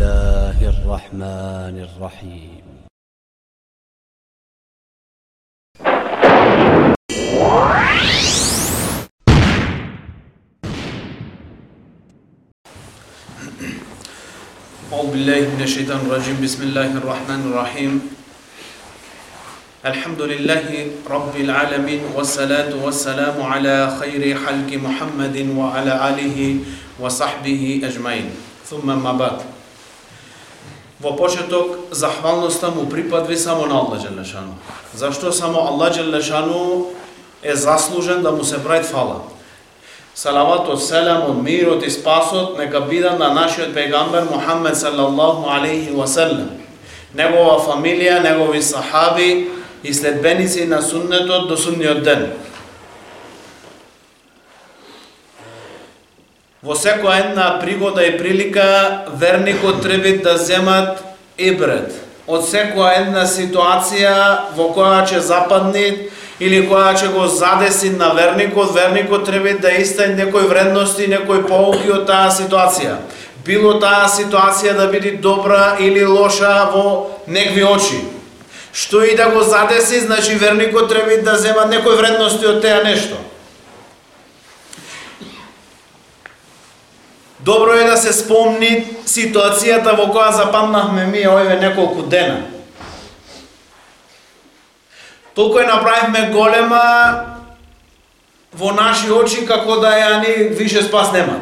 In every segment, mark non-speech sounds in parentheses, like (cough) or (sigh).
الله الرحمن الرحيم. أعوذ بالله من الشيطان الرجيم. بسم الله الرحمن الرحيم. الحمد لله رب العالمين والصلاة والسلام على خير خلق محمد وعلى آله وصحبه أجمعين. ثم ما بعد. Во почеток, захвалноста му припадви само на Аллах Джелешану. Зашто само Аллах Джелешану е заслужен да му се прави фала. Салаватот, селамот, мирот и спасот нека бидат на нашиот пегамбер Мухаммед салаллаху алейхи васелам. Негова фамилија, негови сахаби и следбеници на суннетот до сунниот ден. Во секоја една пригода и прилика верникот треба да земат ибрет од секоја една ситуација во која ќе западне или која ќе го задеси на верникот, верникот треба да истај некои вредности, некои поуки од таа ситуација. Било таа ситуација да биде добра или лоша во некви очи. Што и да го задеси, значи верникот треба да зема некои вредности од теа нешто. Добро е да се спомни ситуацијата во која западнахме ми овие неколку дена. Толку е направивме голема во наши очи како да ја ни више спас нема.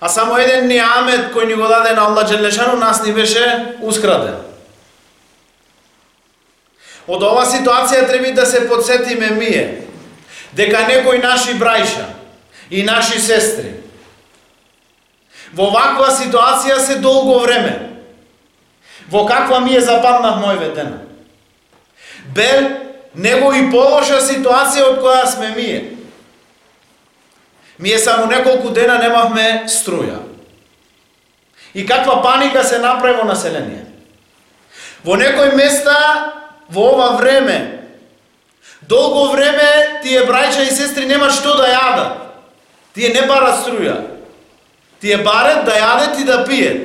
А само еден ниамет кој ни го даде на Аллах Джелешану нас ни беше ускраден. Од ова ситуација треба да се подсетиме мие дека некои наши брајша и наши сестри во ваква ситуација се долго време. Во каква ми е западнав мојве дена бел него и полоша ситуација од која сме мие. Мие само неколку дена немавме струја. И каква паника се направи во население. Во некои места во ова време долго време тие браќа и сестри нема што да јадат. Тие не барат струја. Ти е барет да јадат и да пијат.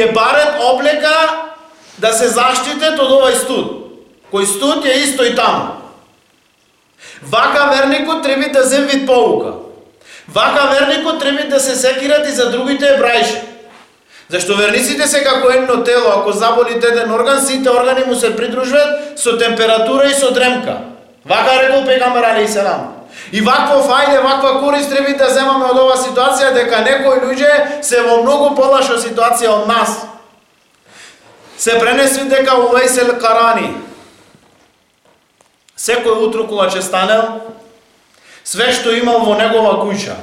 е барет облека да се заштитет од овај студ кој студ е исто и таму. Вака верникот треба да зем вид поука. Вака верникот треба да се секират и за другите брајши. Зашто верниците се како едно тело, ако заболите еден орган, сите органи му се придружуваат со температура и со дремка. Вака рекол пегамбер али селам. И вакво фајде, ваква корист треба да земаме од оваа ситуација дека некои луѓе се во многу полаша ситуација од нас. Се пренеси дека Увейсел Карани, Секој утро кога ќе станел, све што имал во негова куќа,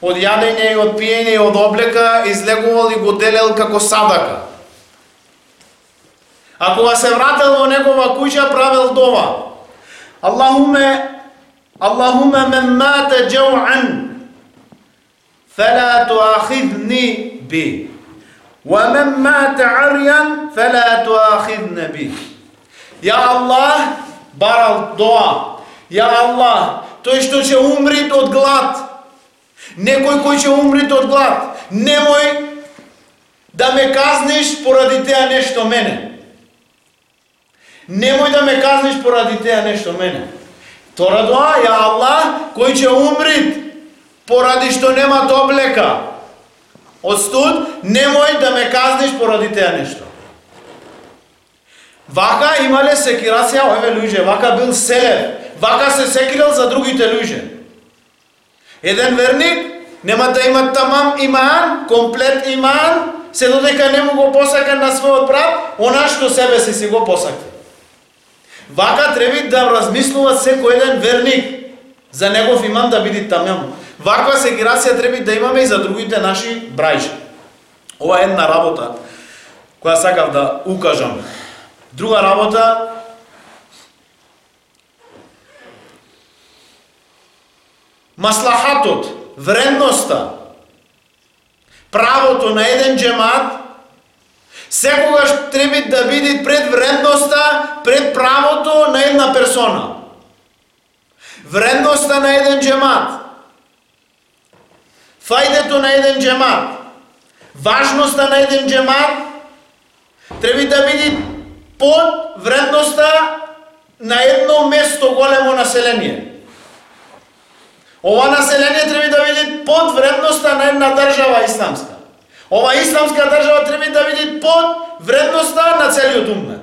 од јадење и од пиење и од облека, излегувал и го делел како садака. А кога се врател во негова куќа, правел дова. Аллахуме, Аллахуме мен мате джау'ан, فلا تؤاخذني به ومن مات عريا فلا تؤاخذن به يا الله барал доа. Ја Аллах, тој што ќе умри од глад, некој кој ќе умри од глад, немој да ме казниш поради теа нешто мене. Немој да ме казниш поради теа нешто мене. Втора доа, ја Аллах, кој ќе умрит поради што нема облека од студ, немој да ме казниш поради теа нешто. Вака имале секирација овие луѓе, вака бил селев, вака се секирал за другите луѓе. Еден верник нема да има тамам иман, комплет иман, се додека не му го посака на својот брат, она што себе си си го посакал. Вака треба да размислува секој еден верник за негов имам да биде тамјам. Ваква секирација треба да имаме и за другите наши брајши. Ова е една работа која сакав да укажам Друга работа, маслахатот, вредноста, правото на еден джемат, секогаш треба да биде пред вредноста, пред правото на една персона. Вредноста на еден джемат, фајдето на еден джемат, важноста на еден джемат треба да биде под вредноста на едно место големо население. Ова население треба да биде под вредноста на една држава исламска. Ова исламска држава треба да види под вредноста на целиот умет.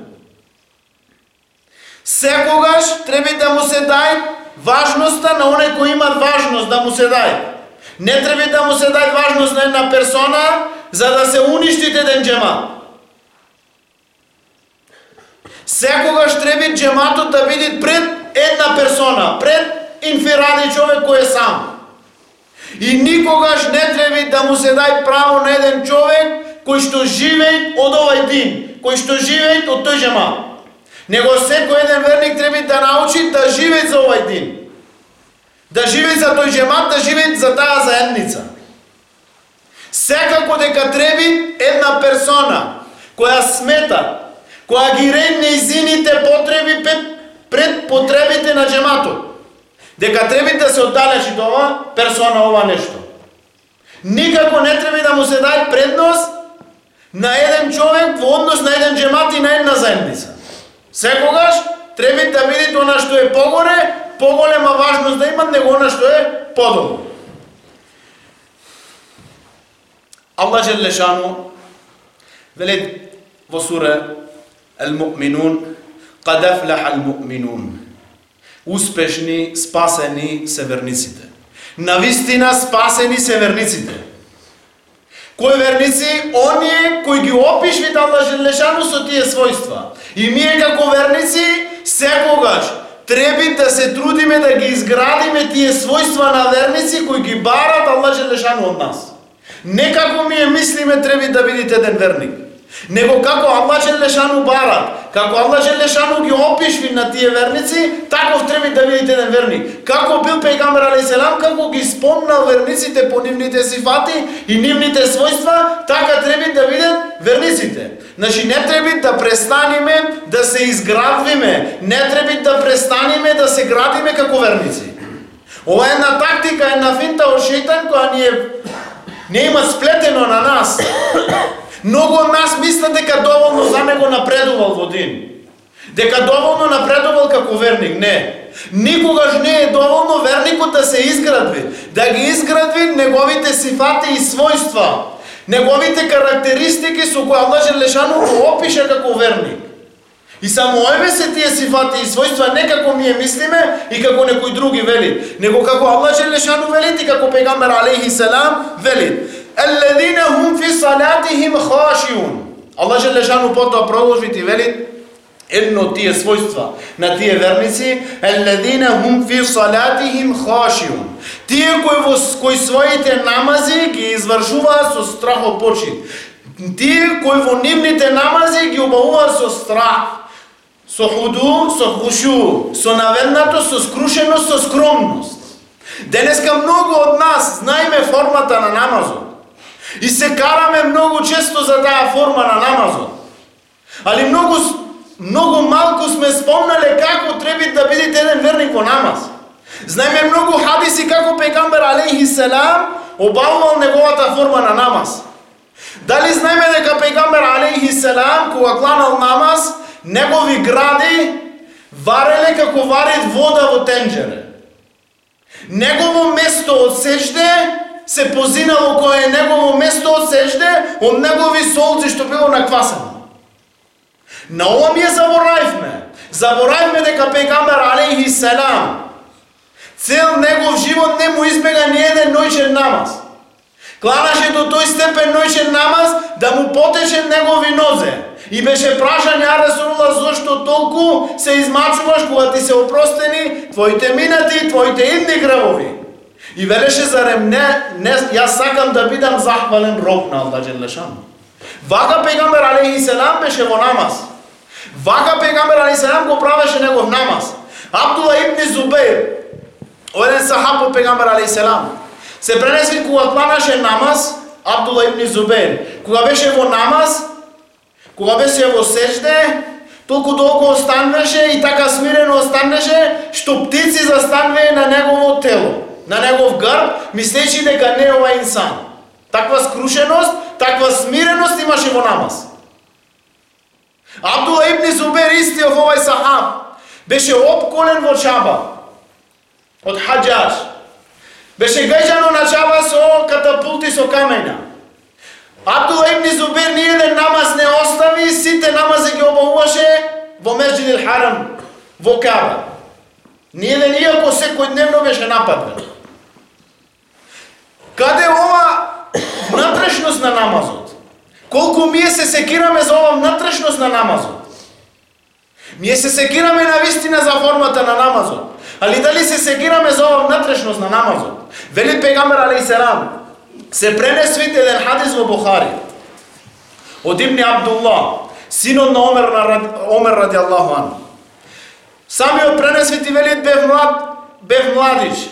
Секогаш треба да му се дај важноста на оне кои имат важност да му се дај. Не треба да му се дај важност на една персона за да се уништи ден джемат. Секогаш треба джематот да биде пред една персона, пред инфиради човек кој е сам. И никогаш не треба да му се дај право на еден човек кој што живее од овој дин, кој што живее од тој жема. Него секој еден верник треба да научи да живее за овој дин. Да живее за тој жемат, да живее за таа заедница. Секако дека треба една персона која смета, која ги ред неизините потреби пред, пред потребите на джематот Дека треби да се оддалечи до ова персона ова нешто. Никако не треба да му се дај предност на еден човек во однос на еден джемат и на една заедница. Секогаш треба да видите она што е погоре, поголема важност да имат него она што е подолу. Аллах Джелле Шану вели во сура Al-Mu'minun قد أفلح المؤمنون Успешни, спасени северниците. На Навистина спасени северниците. Кои верници? Оние кои ги опишви Аллах Желешану со тие својства. И ние како верници секогаш треби да се трудиме да ги изградиме тие својства на верници кои ги барат Аллах Желешану од нас. Не како е мислиме треби да бидите еден верник. Него како Аллах Желешану бара, како Аллах Желешану ги опишви на тие верници, таков треба да видите еден верник. Како бил пејгамбер алейхиселам, како ги спомнал верниците по нивните сифати и нивните својства, така треба да видат верниците. Значи не треба да престаниме да се изградвиме, не треба да престаниме да се градиме како верници. Ова е една тактика, една финта од шейтан која ни е не има сплетено на нас. Многу од нас мислат дека доволно за него напредувал во дин. Дека доволно напредувал како верник. Не. Никогаш не е доволно верникот да се изградви. Да ги изградви неговите сифати и својства. Неговите карактеристики со кои Аллах Желешану го опише како верник. И само овие се тие сифати и својства не како ние мислиме и како некои други вели, него како Аллах Желешану вели и како пегамбер алейхи селам вели. Алладина хум фи салатихим хашиун. Аллах Желешану потоа продолжи и вели едно тие својства на тие верници, الذين هم في صلاتهم خاشعون Тие кои во кои своите намази ги извршуваат со страхопочит. Тие кои во нивните намази ги обавуваат со страх со худу, со хушу, со наведнато, со скрушеност, со скромност. Денеска многу од нас знаеме формата на намазот. И се караме многу често за таа форма на намазот. Али многу многу малку сме спомнале како треба да бидете еден верник во намаз. Знаеме многу хадиси како пекамбер алейхи селам обавувал неговата форма на намаз. Дали знаеме дека пекамбер алейхи селам кога кланал намаз негови гради вареле како варит вода во тенџере. Негово место од сежде се позинало кое е негово место од сежде од негови солци што било наквасено. На ова ми е заборавме. Заборавме дека пегамбер алейхи селам цел негов живот не му избега ни еден ноќен намаз. Кланаше до тој степен ноќен намаз да му потече негови нозе. И беше прашан ја Расулулlah зошто толку се измачуваш кога ти се опростени твоите минати и твоите идни гревови. И велеше зарем не, не јас сакам да бидам захвален роб на Аллах Джелешан. Вака пегамбер алейхи селам беше во намаз. Вака пегамбер алейхи селам го правеше негов намаз. Абдула ибн Зубейр, оден сахаб по пегамбер алейхи селам, се пренеси кога планаше намаз, Абдула ибн Зубейр, кога беше во намаз, Кога беше во сежде, толку долго останеше и така смирено останеше, што птици застанвае на негово тело, на негов грб, мислејќи дека не е ова инсан. Таква скрушеност таква смиреност имаше во намаз. Абдула ибн Зубер истиот овај сахаб беше обколен во чаба од хаджаш. Беше гајжано на чаба со катапулти со камења. Абдула ибн Зубер ни еден намаз не остави, сите намази ги обавуваше во Месџид Харам, во Каба. Ни еден иако секој дневно беше нападен. Каде ова внатрешност на намазот? Колку ние се секираме за ова внатрешност на намазот? Ние се секираме на вистина за формата на намазот. Али дали се секираме за ова внатрешност на намазот? Вели пегамбер али серам, се пренесвите еден хадис во Бухари. Од Ибни Абдуллах, синот на Омер, на Омер ради Аллаху Ан. Самиот пренесвите вели бев млад, бев младиш,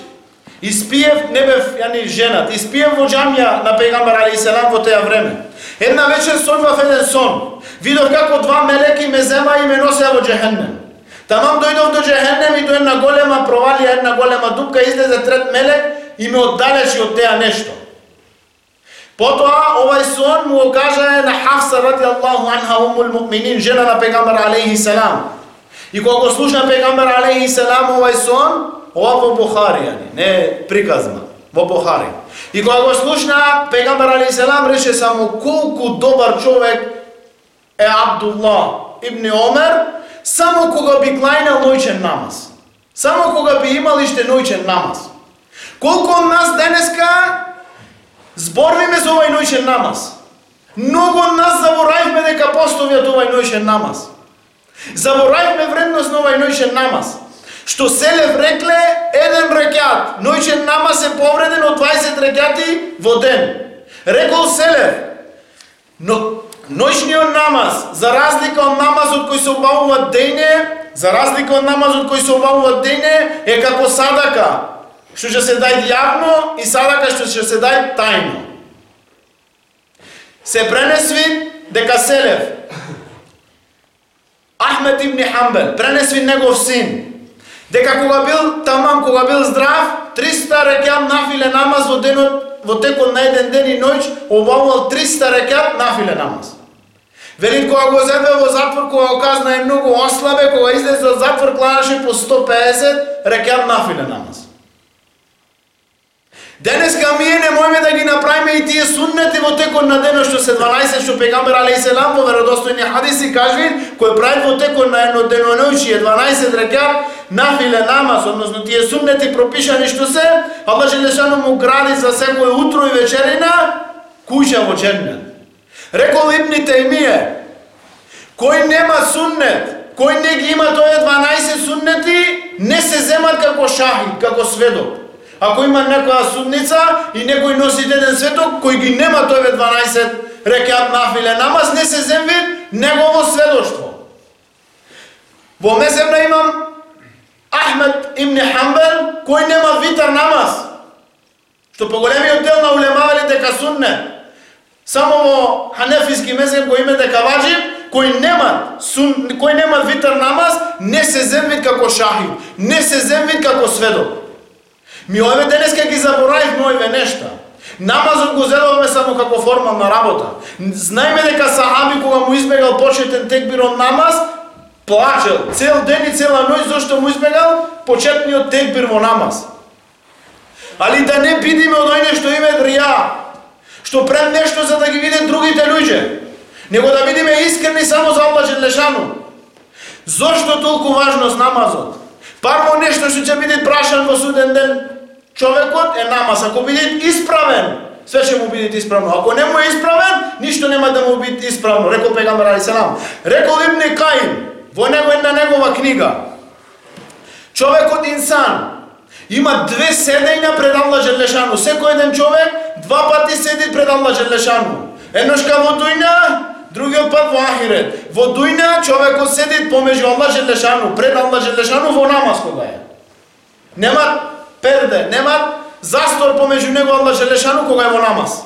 Испиев, не бев ја ни женат, испиев во џамија на пегамбар али селам во теја време. Една вечер сонвав еден сон. Видов како два мелеки ме зема и ме носеа во джехеннем. Тамам дојдов до джехеннем и до една голема провалија, една голема дупка, излезе трет мелек и ме оддалечи од теја нешто. Потоа овај сон му го на Хафса ради Аллаху анха умул муъминин, жена на пегамбар алейхи селам. И кога го слушна пегамбар алейхи селам овај сон, Ова во Бухари, не приказна, во Бухари. И кога го слушна, Пегамбар Али Селам рече само колку добар човек е Абдулла ибн Омер, само кога би клајнал ноќен намаз. Само кога би имал иште ноќен намаз. Колку од нас денеска зборвиме за овај ноќен намаз. Многу од нас заборавме дека постовиат овај ноќен намаз. Заборавме вредност на овај ноќен намаз. Што Селев рекле еден рекјат, ноќен намаз е повреден од 20 рекјати во ден. Рекол Селев, но ноќниот намаз, за разлика од намазот кој се обавува дене, за разлика од намазот кој се обавува дене, е како садака, што ќе се дај јавно и садака што ќе се дај тајно. Се пренесви дека Селев, Ахмед ибн Хамбел, пренесви негов син, дека кога бил тамам, кога бил здрав, 300 рекјат нафиле намаз во денот, во текот на еден ден и ноќ, обавувал 300 рекјат нафиле намаз. Вели кога го зеде во затвор, кога го казна е многу ослабе, кога излезе од затвор, кланаше по 150 рекјат нафиле намаз. Денеска ми не немојме да ги направиме и тие суннети во текот на денот што се 12 што пегамбер алейхи селам во веродостојни хадиси кажвин кој прави во текот на едно деноноќие 12 рекат нафиле намаз, односно тие суннети пропишани што се, Аллах Желешану му гради за секој утро и вечерина куќа во дженнет. Рекол Ибн Теймие, кој нема суннет, кој не ги има тој 12 суннети, не се земат како шахи како сведок. Ако има некоја судница и некој носи еден светок кој ги нема тој 12 рекеат нафиле намаз, не се земви негово сведоштво. Во меземна имам Ахмед ибн Хамбел кој нема витар намаз. Што поголемиот дел на улемавали дека сунне. Само во ханефиски мезем кој име дека ваджиб, кој нема сун, кој нема витар намаз, не се земвит како шахид, не се земвит како сведок. Ми ове денеска ги заборавивме овие нешта. Намазот го зедоваме само како формална работа. Знаеме дека сахаби кога му избегал почетен текбирот намаз, плачел цел ден и цела ноќ зашто му избегал почетниот текбир во намаз. Али да не бидиме од ојне што име рија, што пред нешто за да ги видат другите луѓе, него да бидиме искрени само за Аллах Желешану. Зошто толку важност намазот? Парво нешто што ќе биде прашан во суден ден, човекот е намаз. Ако биде исправен, све ќе му биде исправно. Ако не му е исправен, ништо нема да му биде исправно. Рекол пегамбер али салам. Рекол Ибн Каин во него една негова книга. Човекот инсан има две седења пред Аллах Желешану. Секој еден човек два пати седи пред Аллах Желешану. Едношка во дујна, другиот пат во ахирет. Во дујна човекот седи помеѓу Аллах Желешану, пред Аллах Желешану во намаз кога е. Нема перде, нема застор помеѓу него Аллах Желешану кога е во намаз.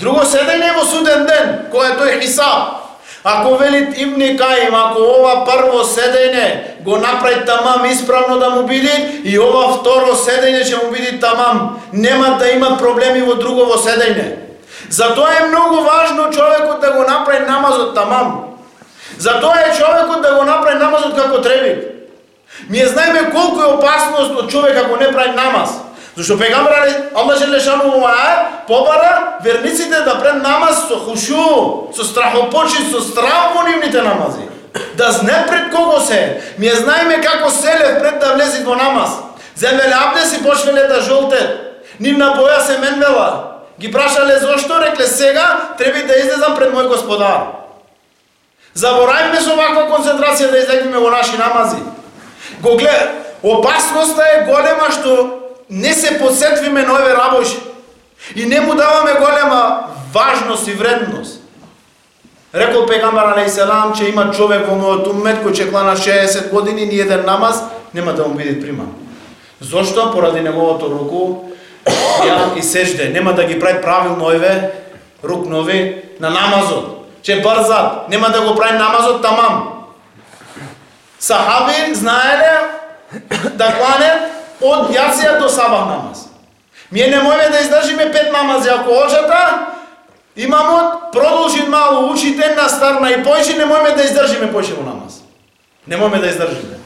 Друго седење во суден ден, кога е тој хисаб. Ако велит Ибни Каим, ако ова прво седење го направи тамам исправно да му биде и ова второ седење ќе му биде тамам, нема да има проблеми во другово седење. Затоа е многу важно човекот да го направи намазот тамам. Затоа е човекот да го направи намазот како треба. Ние знаеме колку е опасност од човек ако не прави намаз. Зашто пегамбар Аллах Желешану му побара верниците да прави намаз со хушу, со страхопочит, со страх во нивните намази. Да знае пред кого се. Ние знаеме како селе пред да влези во намаз. Земеле абдес и почвеле да жолте. Нивна боја се менвела. Ги прашале зошто, рекле сега треба да излезам пред мој господар. Заборавме со ваква концентрација да излегнеме во наши намази. Го гледа. опасноста е голема што не се посетвиме на ове рабоши и не му даваме голема важност и вредност. Рекол пегамбар алейхиселам че има човек во мојот умет кој че клана 60 години ни еден намаз нема да му биде приман. Зошто? Поради неговото руку ја и сежде. Нема да ги прави правилно ове рукнови на намазот. Че брзат, нема да го прави намазот тамам. Сахаби знаеле да кланет од јација до сабах намаз. Ние не можеме да издржиме пет намази ако очата, имамо продолжи мало учите на старна и појче не можеме да издржиме појче во намаз. Не можеме да издржиме.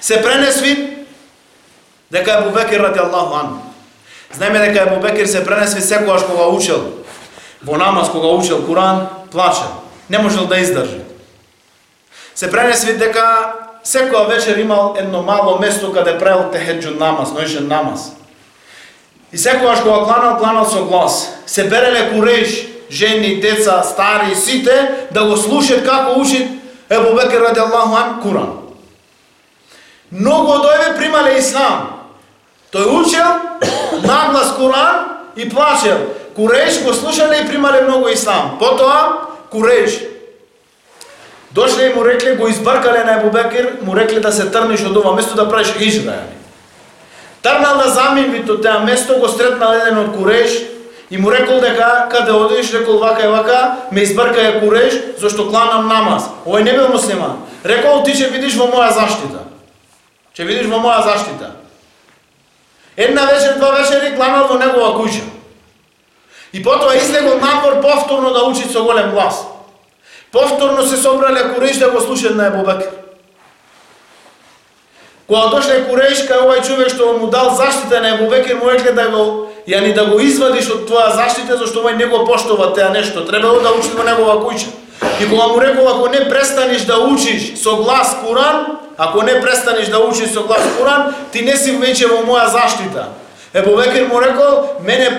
Се пренесви дека ебу Бекир ради Аллаху ан. Знаеме дека ебу Бекир се пренесви секогаш кога учел во намаз, кога учел Куран, плачел. Не можел да издржи. Се пренесви дека секоја вечер имал едно мало место каде правил техеджу намаз, нојшен намаз. И секогаш кога кланал, кланал со глас. Се береле куреш, жени, деца, стари, сите, да го слушат како учи Ебу Бекер ради Аллаху ан Куран. Многу од овие примале ислам. Тој учел (coughs) наглас Куран и плачел. Куреш го слушале и примале многу ислам. Потоа Куреш. Дошле и му рекле, го избаркале на Ебу Бекир, му рекле да се трниш од ова место да правиш хижра. Трнал на заминвито теа место, го стретнал еден од Куреш и му рекол дека каде одиш, рекол вака и вака, ме избрка Куреш, зашто кланам намаз. Овој не бил муслиман. Рекол ти ќе видиш во моја заштита. Ќе видиш во моја заштита. Една вечер, два вечери кланал во негова куќа. И потоа излегол напор повторно да учи со голем глас. Повторно се собрале Куреш да го слушат на Ебу Бекр. Кога дошле Куреш кај овај човек што му дал заштита на Ебу Бекр, му рекле да го јани да го извадиш од твоја заштита зашто овај не го поштова теа нешто. Требало да учи во негова куќа. И кога му рекол ако не престанеш да учиш со глас Куран, ако не престанеш да учиш со глас Куран, ти не си веќе во моја заштита. Ебу Бекр му рекол, мене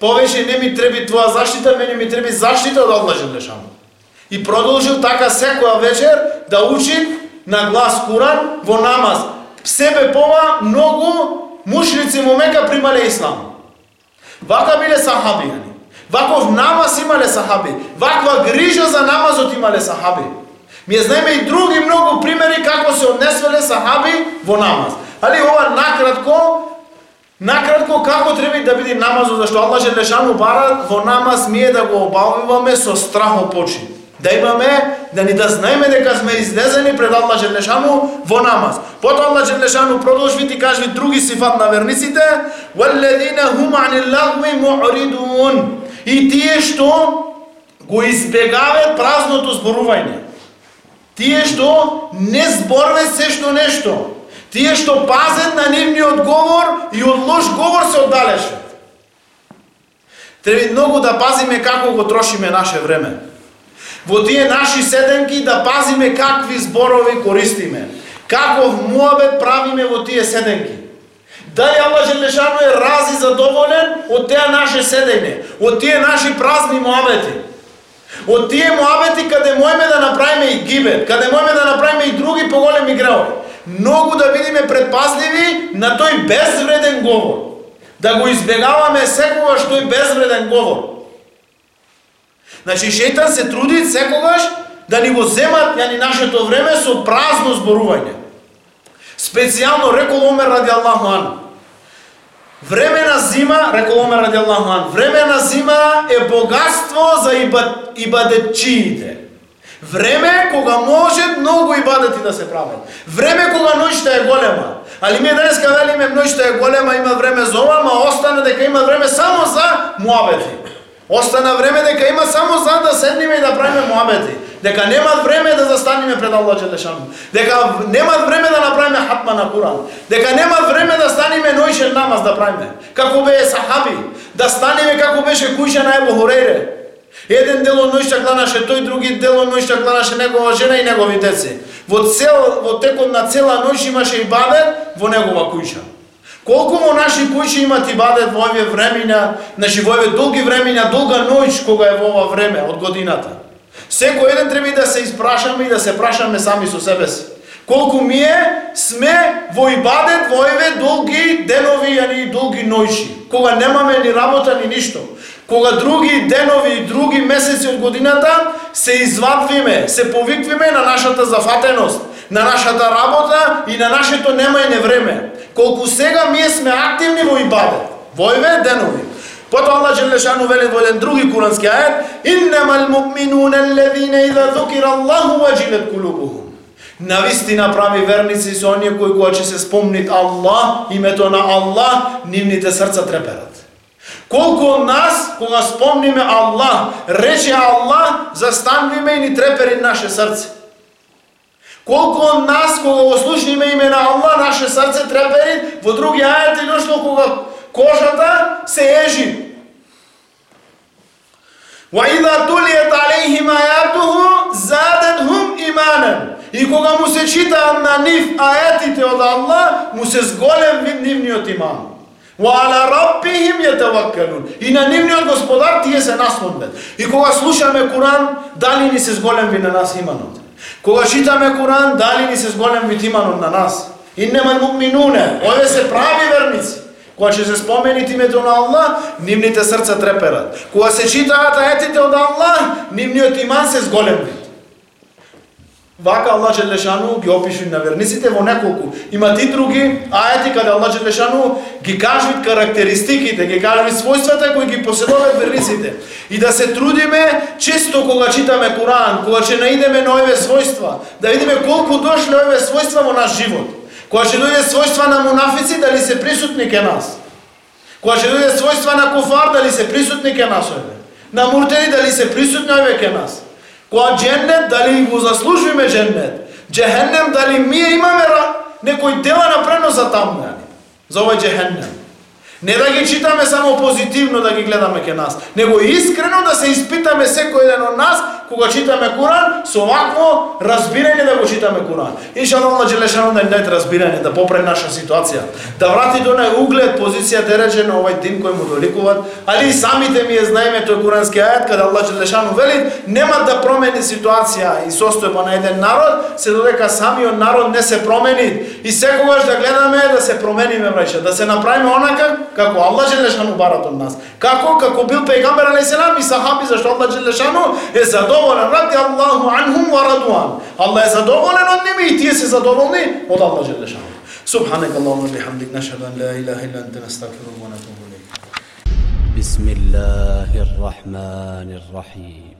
повеќе не ми треби твоја заштита, мене ми треби заштита од Аллах Желешану. И продолжил така секоја вечер да учи на глас Куран во намаз. Себе пова многу мушрици во Мека примале ислам. Вака биле сахаби. Ваков намаз имале сахаби. Ваква грижа за намазот имале сахаби. Ми знаеме и други многу примери како се однесвале сахаби во намаз. Али ова накратко Накратко како треба да биде намазот, зашто Аллах Желешану бара во намаз ми е да го обавиваме со страхопочит. Да имаме, да ни да знаеме дека сме излезени пред Аллах Желешану во намаз. Потоа Аллах Желешану продолжи и кажи други сифат на верниците, وَالَّذِينَ هُمْ عَنِ اللَّغْوِ مُعْرِدُونَ И тие што го избегаваат празното зборување. Тие што не зборве се што нешто. Тие што пазат на нивниот говор и од лош говор се оддалечат. Треба многу да пазиме како го трошиме наше време во тие наши седенки да пазиме какви зборови користиме. Каков муабет правиме во тие седенки. Дали Аллах Желешану е рази задоволен од теа наше седење, од тие наши празни муабети. Од тие муабети каде можеме да направиме и гибет, каде можеме да направиме и други поголеми греови. Многу да бидеме предпазливи на тој безвреден говор. Да го избегаваме секогаш тој безвреден говор. Значи шејтан се труди секогаш да ни го земат јани нашето време со празно зборување. Специјално рекол Омер ради Аллаху ан. Време на зима, рекол Омер ради Аллаху ан, време на зима е богатство за ибадетчиите. Време кога може многу ибадети да се прават. Време кога ноќта е голема. Али ми денеска велиме ноќта е голема, има време за ова, ма остане дека дека има време само за муабети. Остана време дека има само за да седниме и да правиме муабети. Дека немат време да застанеме пред Аллах Джелешану. Дека немат време да направиме хатма на Куран. Дека немат време да станиме нојшен намаз да правиме. Како бе сахаби, да станеме како беше кујша на Ебу Хурейре. Еден дел од ноќта кланаше тој, други дел од ноќта кланаше негова жена и негови деци. Во цел во текот на цела ноќ имаше и бабе во негова кујша. Колку во наши куќи имат и бадет во овие времења, значи во овие долги времења, долга ноќ кога е во ова време од годината. Секој еден треба да се испрашаме и да се прашаме сами со себе си. Колку е сме во ибадет во овие долги денови, и долги ноќи, кога немаме ни работа ни ништо. Кога други денови и други месеци од годината се извадвиме, се повиквиме на нашата зафатеност, на нашата работа и на нашето немајне време. Колку сега ние сме активни во ибадет, во овие денови. Потоа Аллах Желешану вели во еден други курански ајет: "Иннамал му'минуна аллазина иза dhukira Аллаху wajilat кулубухум." Навистина прави верници се оние кои кога ќе се спомнит Аллах, името на Аллах, нивните срца треперат. Колку од нас, кога спомниме Аллах, рече Аллах, застанвиме и ни трепери наше срце. Колку од нас, кога го слушниме име на Аллах, наше срце трепери, во други ајати дошло кога кожата се ежи. وَإِذَا تُلِيَتْ عَلَيْهِمْ آيَاتُهُ زَادَتْهُمْ إِيمَانًا И кога му се читаат на нив ајатите од Аллах, му се зголем вид нивниот иман. وعلى ربهم يتوكلون и на нивниот господар тие се наслонбет. И кога слушаме Куран, дали ни се зголем ви на нас иманот? Кога читаме Коран, дали ни се зголем витиманот на нас? Иннема му'минуне, овие се прави верници. Кога ќе се спомените името на Аллах, нивните срца треперат. Кога се читаат аетите од Аллах, нивниот иман се зголем. Вака Аллах Желешану ги опишува на верниците во неколку. Има и други ајати каде Аллах Желешану ги кажува карактеристиките, ги кажува својствата кои ги поседуваат верниците. И да се трудиме често кога читаме Куран, кога ќе наидеме на овие својства, да видиме колку дошле овие својства во наш живот. Кога ќе дојде својства на мунафици, дали се присутни ке нас. Кога ќе дојде својства на куфар, дали се присутни ке нас овие. На муртери дали се присутни овие ке нас. Која дженнет, дали го заслужиме дженнет? Джехеннем, дали ми имаме некој дела напредно за таму, за овој джехеннем? Не да ги читаме само позитивно да ги гледаме ке нас, него искрено да се испитаме секој еден од нас кога читаме Куран, со вакво разбирање да го читаме Куран. Иншалла Аллах Джелешану да ни дајте разбирање, да поправи наша ситуација, да врати до нај углед позицијата речено овој дин кој му доликуваат, али и самите ми е знаеме тој курански ајат каде Аллах Джелешану вели нема да промени ситуација и состојба па на еден народ, се додека самиот народ не се промени и секогаш да гледаме да се промениме враќа, да се направиме онака kako Allah Želešanu barat od nas. Kako? Kako bil pejgamber alaih a.s. i sahabi, zašto Allah Želešanu je zadovoljan. Radi Allahu anhum wa raduan. Allah je zadovoljan od njimi i ti si zadovoljni od Allah Želešanu. سبحانك اللهم وبحمدك نشهد ان لا اله الا انت نستغفرك ونتوب اليك بسم الله الرحمن الرحيم